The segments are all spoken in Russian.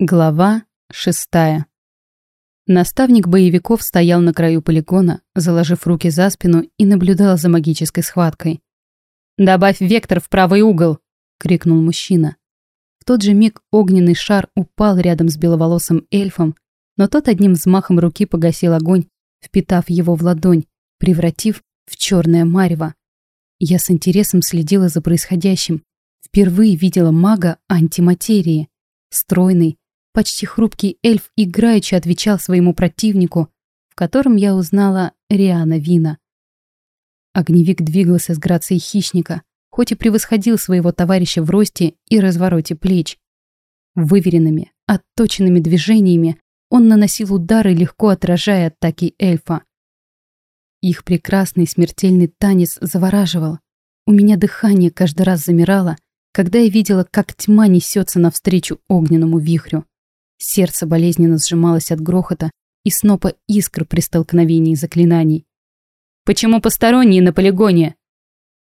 Глава шестая. Наставник боевиков стоял на краю полигона, заложив руки за спину и наблюдал за магической схваткой. «Добавь вектор в правый угол!» — крикнул мужчина. В тот же миг огненный шар упал рядом с беловолосым эльфом, но тот одним взмахом руки погасил огонь, впитав его в ладонь, превратив в черное марево. Я с интересом следила за происходящим. Впервые видела мага антиматерии. Стройный, Почти хрупкий эльф играючи отвечал своему противнику, в котором я узнала Риана Вина. Огневик двигался с грацией хищника, хоть и превосходил своего товарища в росте и развороте плеч. Выверенными, отточенными движениями он наносил удары, легко отражая атаки эльфа. Их прекрасный смертельный танец завораживал. У меня дыхание каждый раз замирало, когда я видела, как тьма несется навстречу огненному вихрю. Сердце болезненно сжималось от грохота и снопа искр при столкновении заклинаний. «Почему посторонние на полигоне?»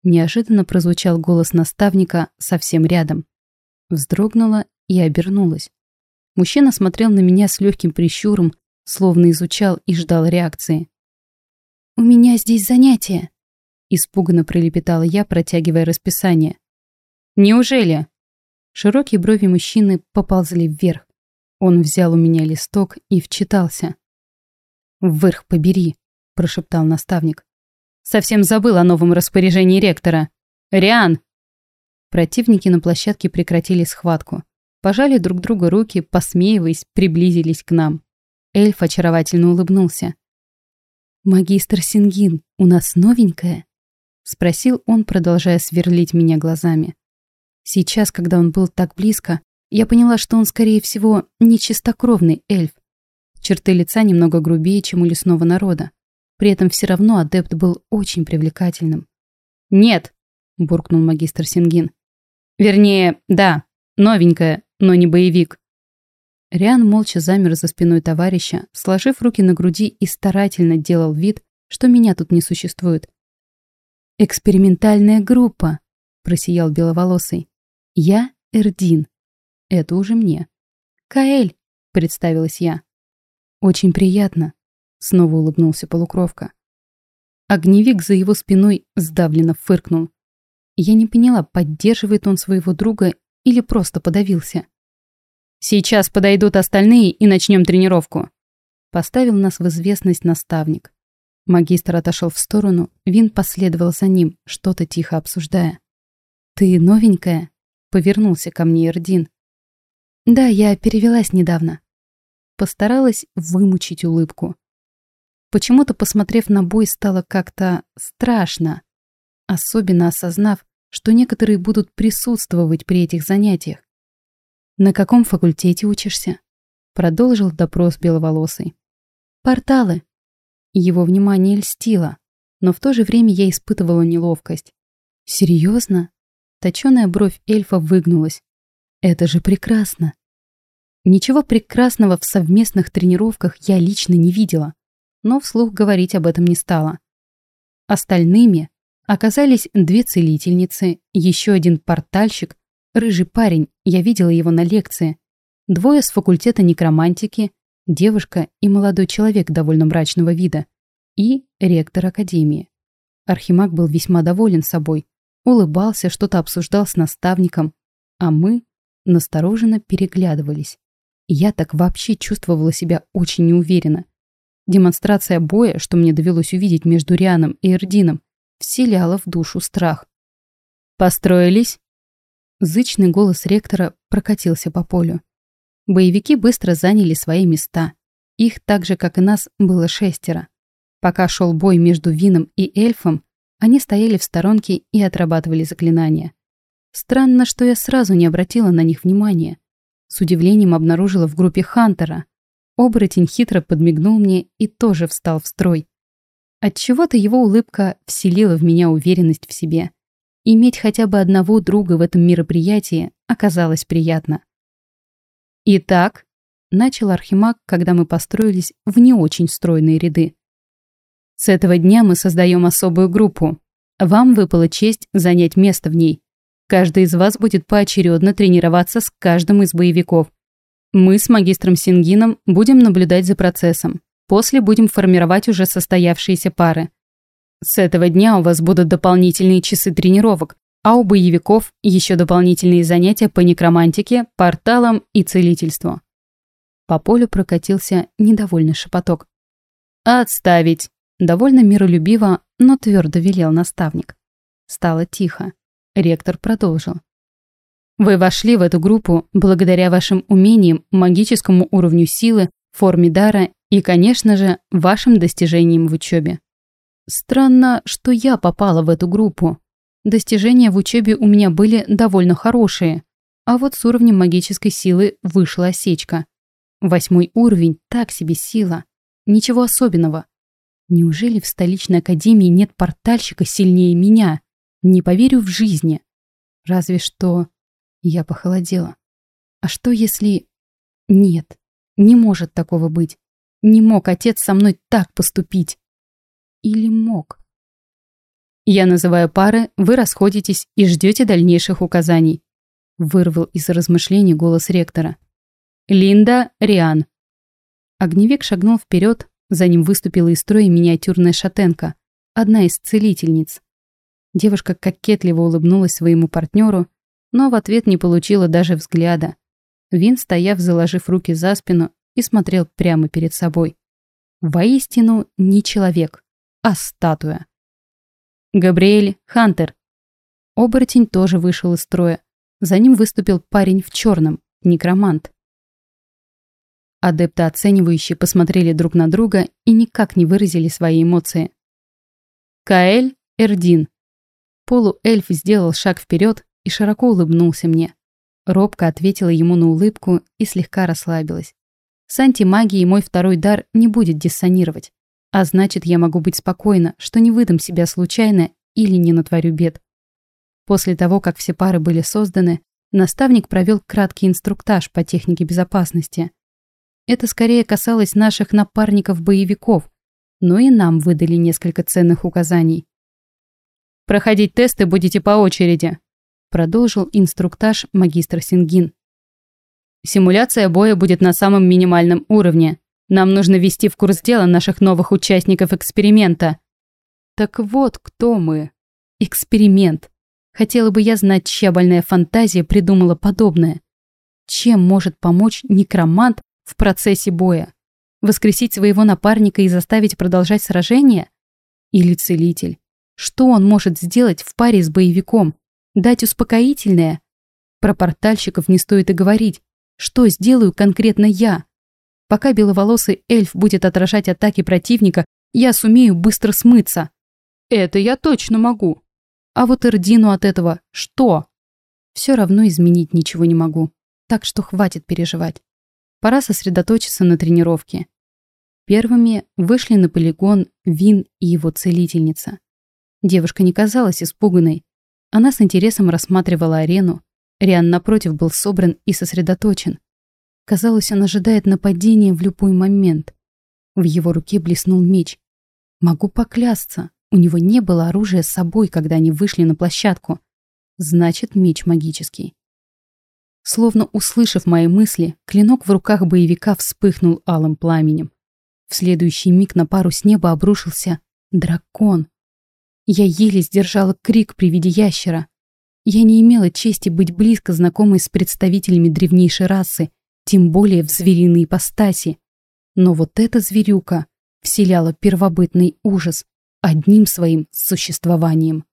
Неожиданно прозвучал голос наставника совсем рядом. Вздрогнула и обернулась. Мужчина смотрел на меня с легким прищуром, словно изучал и ждал реакции. «У меня здесь занятие», — испуганно пролепетала я, протягивая расписание. «Неужели?» Широкие брови мужчины поползли вверх. Он взял у меня листок и вчитался. «Вверх побери», — прошептал наставник. «Совсем забыл о новом распоряжении ректора. Риан!» Противники на площадке прекратили схватку. Пожали друг другу руки, посмеиваясь, приблизились к нам. Эльф очаровательно улыбнулся. «Магистр Сингин, у нас новенькая?» — спросил он, продолжая сверлить меня глазами. Сейчас, когда он был так близко, я поняла, что он, скорее всего, не чистокровный эльф. Черты лица немного грубее, чем у лесного народа. При этом все равно адепт был очень привлекательным. «Нет!» – буркнул магистр Сингин. «Вернее, да, новенькая, но не боевик». Риан молча замер за спиной товарища, сложив руки на груди и старательно делал вид, что меня тут не существует. «Экспериментальная группа», – просиял беловолосый. «Я Эрдин». Это уже мне. «Каэль», — представилась я. «Очень приятно», — снова улыбнулся полукровка. Огневик за его спиной сдавленно фыркнул. Я не поняла, поддерживает он своего друга или просто подавился. «Сейчас подойдут остальные и начнем тренировку», — поставил нас в известность наставник. Магистр отошел в сторону, Вин последовал за ним, что-то тихо обсуждая. «Ты новенькая?» — повернулся ко мне Эрдин. Да, я перевелась недавно. Постаралась вымучить улыбку. Почему-то, посмотрев на бой, стало как-то страшно. Особенно осознав, что некоторые будут присутствовать при этих занятиях. «На каком факультете учишься?» Продолжил допрос беловолосый. «Порталы». Его внимание льстило, но в то же время я испытывала неловкость. «Серьезно?» Точёная бровь эльфа выгнулась. Это же прекрасно. Ничего прекрасного в совместных тренировках я лично не видела, но вслух говорить об этом не стала. Остальными оказались две целительницы, еще один портальщик, рыжий парень, я видела его на лекции, двое с факультета некромантики, девушка и молодой человек довольно мрачного вида, и ректор академии. Архимаг был весьма доволен собой, улыбался, что-то обсуждал с наставником, а мы настороженно переглядывались. Я так вообще чувствовала себя очень неуверенно. Демонстрация боя, что мне довелось увидеть между Рианом и Эрдином, вселяла в душу страх. «Построились?» Зычный голос ректора прокатился по полю. Боевики быстро заняли свои места. Их, так же как и нас, было шестеро. Пока шел бой между Вином и эльфом, они стояли в сторонке и отрабатывали заклинания. Странно, что я сразу не обратила на них внимания. С удивлением обнаружила в группе Хантера. Оборотень хитро подмигнул мне и тоже встал в строй. Отчего-то его улыбка вселила в меня уверенность в себе. Иметь хотя бы одного друга в этом мероприятии оказалось приятно. «Итак», — начал Архимаг, когда мы построились в не очень стройные ряды. «С этого дня мы создаем особую группу. Вам выпала честь занять место в ней. Каждый из вас будет поочередно тренироваться с каждым из боевиков. Мы с магистром Сингином будем наблюдать за процессом. После будем формировать уже состоявшиеся пары. С этого дня у вас будут дополнительные часы тренировок, а у боевиков еще дополнительные занятия по некромантике, порталам и целительству. По полю прокатился недовольный шепоток. «Отставить!» – довольно миролюбиво, но твердо велел наставник. Стало тихо. Ректор продолжил. «Вы вошли в эту группу благодаря вашим умениям, магическому уровню силы, форме дара и, конечно же, вашим достижениям в учебе. Странно, что я попала в эту группу. Достижения в учебе у меня были довольно хорошие, а вот с уровнем магической силы вышла осечка. Восьмой уровень – так себе сила. Ничего особенного. Неужели в столичной академии нет портальщика сильнее меня? Не поверю в жизни. Разве что... Я похолодела. А что если... Нет, не может такого быть. Не мог отец со мной так поступить. Или мог? Я называю пары, вы расходитесь и ждете дальнейших указаний. Вырвал из размышлений голос ректора. Линда, Риан. Огневик шагнул вперед, за ним выступила из строя миниатюрная шатенка, одна из целительниц. Девушка кокетливо улыбнулась своему партнеру, но в ответ не получила даже взгляда. Вин, стояв, заложив руки за спину, и смотрел прямо перед собой. Воистину не человек, а статуя. Габриэль Хантер. Оборотень тоже вышел из строя. За ним выступил парень в черном, некромант. Адепты оценивающие посмотрели друг на друга и никак не выразили свои эмоции. Каэль Эрдин. Полуэльф сделал шаг вперед и широко улыбнулся мне. Робко ответила ему на улыбку и слегка расслабилась. С антимагией мой второй дар не будет диссонировать. А значит, я могу быть спокойна, что не выдам себя случайно или не натворю бед. После того, как все пары были созданы, наставник провел краткий инструктаж по технике безопасности. Это скорее касалось наших напарников-боевиков, но и нам выдали несколько ценных указаний. «Проходить тесты будете по очереди», продолжил инструктаж магистр Сингин. «Симуляция боя будет на самом минимальном уровне. Нам нужно ввести в курс дела наших новых участников эксперимента. Так вот, кто мы. Эксперимент. Хотела бы я знать, чья больная фантазия придумала подобное. Чем может помочь некромант в процессе боя? Воскресить своего напарника и заставить продолжать сражение? Или целитель? Что он может сделать в паре с боевиком? Дать успокоительное? Про портальщиков не стоит и говорить. Что сделаю конкретно я? Пока беловолосый эльф будет отражать атаки противника, я сумею быстро смыться. Это я точно могу. А вот Эрдину от этого что? Все равно изменить ничего не могу. Так что хватит переживать. Пора сосредоточиться на тренировке. Первыми вышли на полигон Вин и его целительница. Девушка не казалась испуганной. Она с интересом рассматривала арену. Риан, напротив, был собран и сосредоточен. Казалось, он ожидает нападения в любой момент. В его руке блеснул меч. Могу поклясться, у него не было оружия с собой, когда они вышли на площадку. Значит, меч магический. Словно услышав мои мысли, клинок в руках боевика вспыхнул алым пламенем. В следующий миг на пару с неба обрушился дракон. Я еле сдержала крик при виде ящера. Я не имела чести быть близко знакомой с представителями древнейшей расы тем более в звериной ипостаси. Но вот эта зверюка вселяла первобытный ужас одним своим существованием.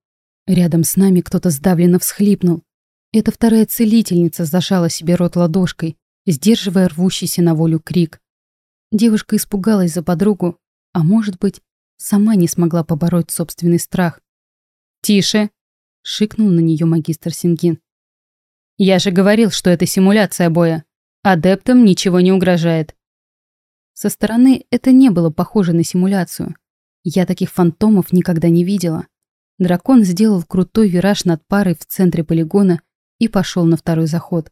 Рядом с нами кто-то сдавленно всхлипнул. Эта вторая целительница зажала себе рот ладошкой, сдерживая рвущийся на волю крик. Девушка испугалась за подругу, а может быть, сама не смогла побороть собственный страх. «Тише!» — шикнул на нее магистр Сингин. «Я же говорил, что это симуляция боя. Адептам ничего не угрожает. Со стороны это не было похоже на симуляцию. Я таких фантомов никогда не видела. Дракон сделал крутой вираж над парой в центре полигона и пошел на второй заход.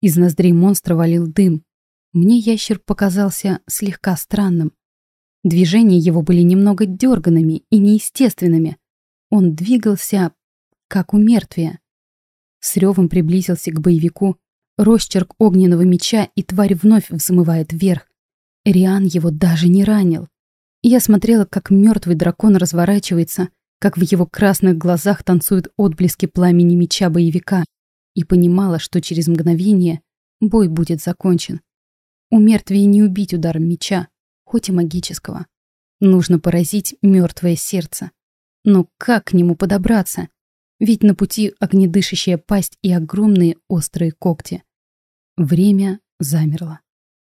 Из ноздрей монстра валил дым. Мне ящер показался слегка странным. Движения его были немного дерганными и неестественными. Он двигался, как у мертвия. С ревом приблизился к боевику, росчерк огненного меча, и тварь вновь взмывает вверх. Риан его даже не ранил. Я смотрела, как мертвый дракон разворачивается, как в его красных глазах танцуют отблески пламени меча боевика, и понимала, что через мгновение бой будет закончен. У мертвия не убить ударом меча, хоть и магического. Нужно поразить мертвое сердце. Но как к нему подобраться? Ведь на пути огнедышащая пасть и огромные острые когти. Время замерло.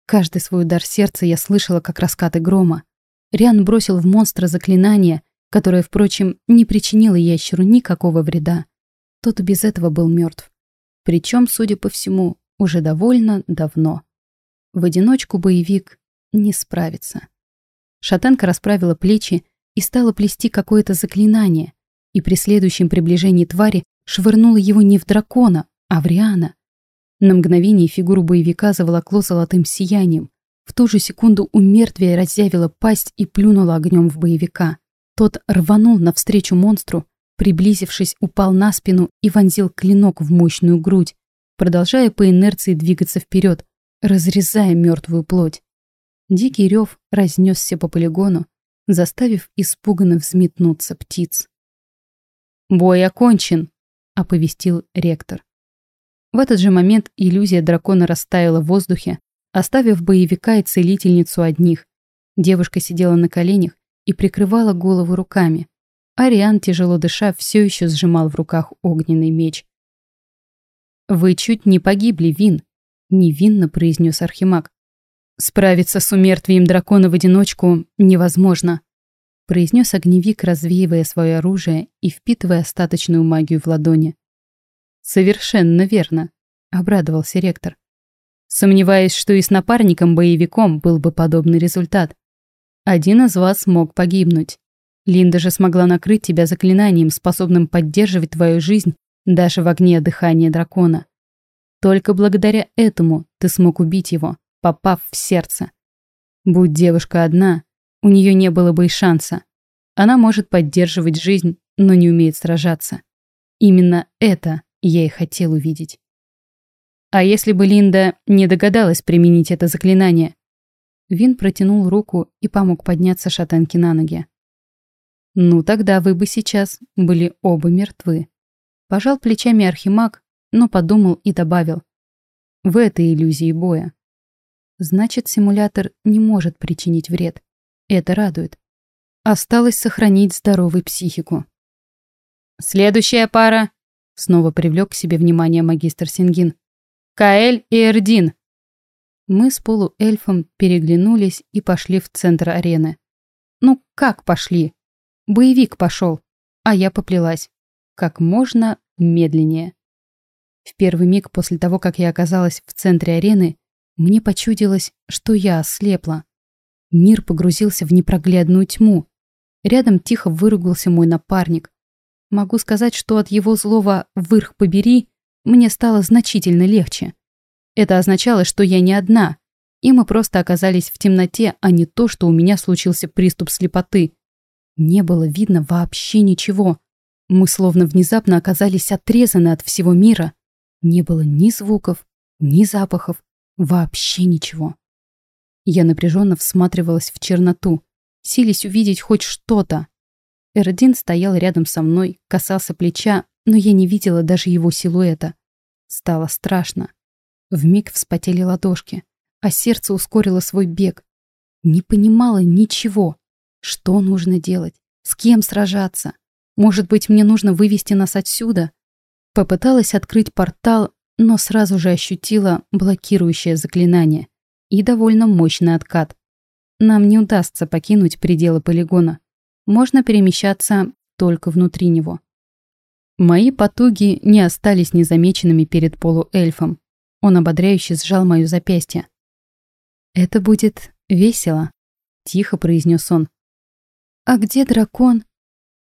Каждый свой удар сердца я слышала, как раскаты грома. Риан бросил в монстра заклинание, которое, впрочем, не причинило ящеру никакого вреда. Тот без этого был мертв. Причем, судя по всему, уже довольно давно. В одиночку боевик не справится. Шатенка расправила плечи и стала плести какое-то заклинание, и при следующем приближении твари швырнула его не в дракона, а в Риана. На мгновение фигуру боевика заволокло золотым сиянием. В ту же секунду у мертвия разъявила пасть и плюнула огнем в боевика. Тот рванул навстречу монстру, приблизившись, упал на спину и вонзил клинок в мощную грудь, продолжая по инерции двигаться вперед, разрезая мертвую плоть. Дикий рев разнесся по полигону, заставив испуганно взметнуться птиц. «Бой окончен», — оповестил ректор. В этот же момент иллюзия дракона растаяла в воздухе, оставив боевика и целительницу одних. Девушка сидела на коленях и прикрывала голову руками. Ариан, тяжело дыша, все еще сжимал в руках огненный меч. «Вы чуть не погибли, Вин», — невинно произнес Архимаг. «Справиться с умертвием дракона в одиночку невозможно», — произнес огневик, развеивая свое оружие и впитывая остаточную магию в ладони. «Совершенно верно», — обрадовался ректор. «Сомневаюсь, что и с напарником-боевиком был бы подобный результат. Один из вас мог погибнуть. Линда же смогла накрыть тебя заклинанием, способным поддерживать твою жизнь даже в огне дыхания дракона. Только благодаря этому ты смог убить его попав в сердце. Будь девушка одна, у нее не было бы и шанса. Она может поддерживать жизнь, но не умеет сражаться. Именно это я и хотел увидеть. А если бы Линда не догадалась применить это заклинание? Вин протянул руку и помог подняться шатенке на ноги. Ну тогда вы бы сейчас были оба мертвы. Пожал плечами Архимаг, но подумал и добавил. В этой иллюзии боя. Значит, симулятор не может причинить вред. Это радует. Осталось сохранить здоровую психику. «Следующая пара!» Снова привлек к себе внимание магистр Сингин. «Каэль и Эрдин!» Мы с полуэльфом переглянулись и пошли в центр арены. Ну, как пошли? Боевик пошел, а я поплелась. Как можно медленнее. В первый миг после того, как я оказалась в центре арены, мне почудилось, что я ослепла. Мир погрузился в непроглядную тьму. Рядом тихо выругался мой напарник. Могу сказать, что от его злого «вырх побери» мне стало значительно легче. Это означало, что я не одна, и мы просто оказались в темноте, а не то, что у меня случился приступ слепоты. Не было видно вообще ничего. Мы словно внезапно оказались отрезаны от всего мира. Не было ни звуков, ни запахов, Вообще ничего. Я напряженно всматривалась в черноту, сились увидеть хоть что-то. Эрдин стоял рядом со мной, касался плеча, но я не видела даже его силуэта. Стало страшно. Вмиг вспотели ладошки, а сердце ускорило свой бег. Не понимала ничего. Что нужно делать? С кем сражаться? Может быть, мне нужно вывести нас отсюда? Попыталась открыть портал, но сразу же ощутила блокирующее заклинание и довольно мощный откат. Нам не удастся покинуть пределы полигона. Можно перемещаться только внутри него. Мои потуги не остались незамеченными перед полуэльфом. Он ободряюще сжал моё запястье. «Это будет весело», — тихо произнес он. «А где дракон?»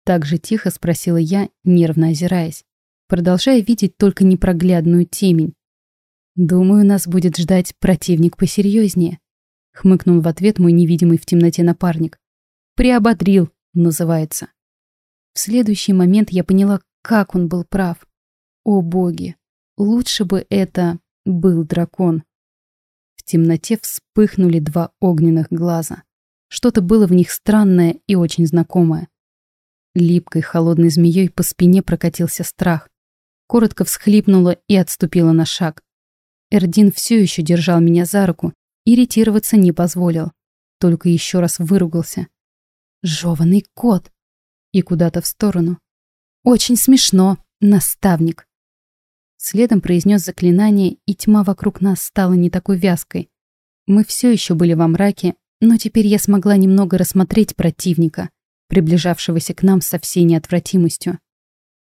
Так же тихо спросила я, нервно озираясь продолжая видеть только непроглядную темень. «Думаю, нас будет ждать противник посерьезнее», — хмыкнул в ответ мой невидимый в темноте напарник. «Приободрил», называется. В следующий момент я поняла, как он был прав. О боги, лучше бы это был дракон. В темноте вспыхнули два огненных глаза. Что-то было в них странное и очень знакомое. Липкой холодной змеей по спине прокатился страх. Коротко всхлипнула и отступила на шаг. Эрдин все еще держал меня за руку, иритироваться не позволил. Только еще раз выругался. Жеванный кот. И куда-то в сторону. Очень смешно, наставник. Следом произнес заклинание, и тьма вокруг нас стала не такой вязкой. Мы все еще были во мраке, но теперь я смогла немного рассмотреть противника приближавшегося к нам со всей неотвратимостью.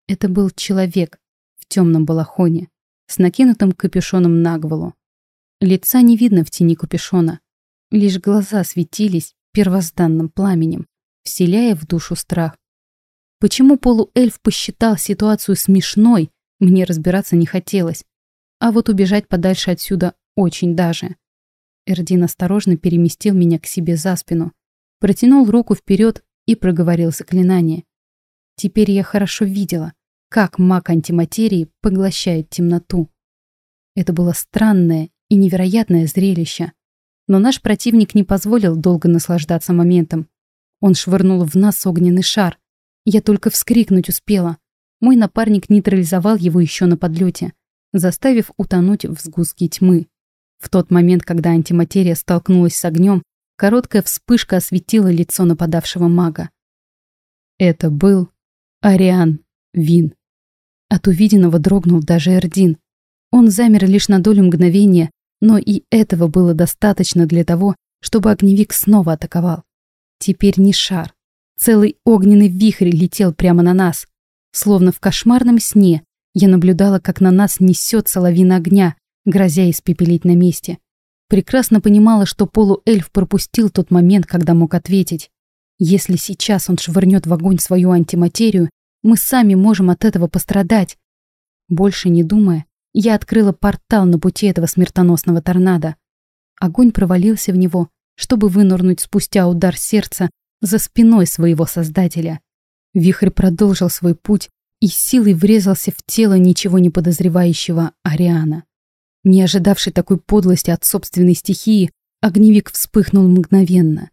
Это был человек темном балахоне, с накинутым капюшоном на голову. Лица не видно в тени капюшона, лишь глаза светились первозданным пламенем, вселяя в душу страх. Почему полуэльф посчитал ситуацию смешной, мне разбираться не хотелось. А вот убежать подальше отсюда очень даже. Эрдин осторожно переместил меня к себе за спину, протянул руку вперед и проговорил заклинание. Теперь я хорошо видела, как маг антиматерии поглощает темноту. Это было странное и невероятное зрелище. Но наш противник не позволил долго наслаждаться моментом. Он швырнул в нас огненный шар. Я только вскрикнуть успела. Мой напарник нейтрализовал его еще на подлете, заставив утонуть в сгустке тьмы. В тот момент, когда антиматерия столкнулась с огнем, Короткая вспышка осветила лицо нападавшего мага. Это был Ариан Вин. От увиденного дрогнул даже Эрдин. Он замер лишь на долю мгновения, но и этого было достаточно для того, чтобы огневик снова атаковал. Теперь не шар. Целый огненный вихрь летел прямо на нас. Словно в кошмарном сне я наблюдала, как на нас несется лавина огня, грозя испепелить на месте. Прекрасно понимала, что полуэльф пропустил тот момент, когда мог ответить. Если сейчас он швырнет в огонь свою антиматерию, мы сами можем от этого пострадать. Больше не думая, я открыла портал на пути этого смертоносного торнадо. Огонь провалился в него, чтобы вынырнуть спустя удар сердца за спиной своего создателя. Вихрь продолжил свой путь и силой врезался в тело ничего не подозревающего Ариана. Не ожидавший такой подлости от собственной стихии, огневик вспыхнул мгновенно.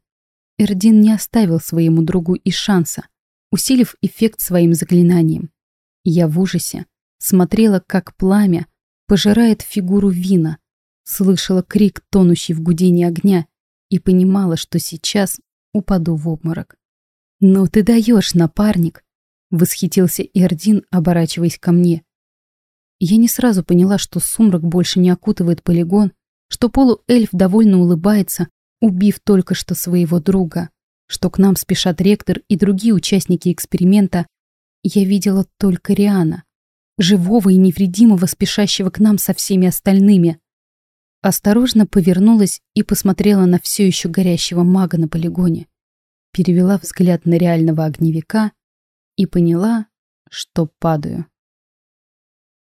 Эрдин не оставил своему другу и шанса, усилив эффект своим заклинанием. Я в ужасе смотрела, как пламя пожирает фигуру Вина, слышала крик, тонущий в гудении огня, и понимала, что сейчас упаду в обморок. «Ну ты даешь, напарник!» — восхитился Эрдин, оборачиваясь ко мне. Я не сразу поняла, что сумрак больше не окутывает полигон, что полуэльф довольно улыбается, убив только что своего друга, что к нам спешат ректор и другие участники эксперимента. Я видела только Риана, живого и невредимого, спешащего к нам со всеми остальными. Осторожно повернулась и посмотрела на все еще горящего мага на полигоне. Перевела взгляд на реального огневика и поняла, что падаю.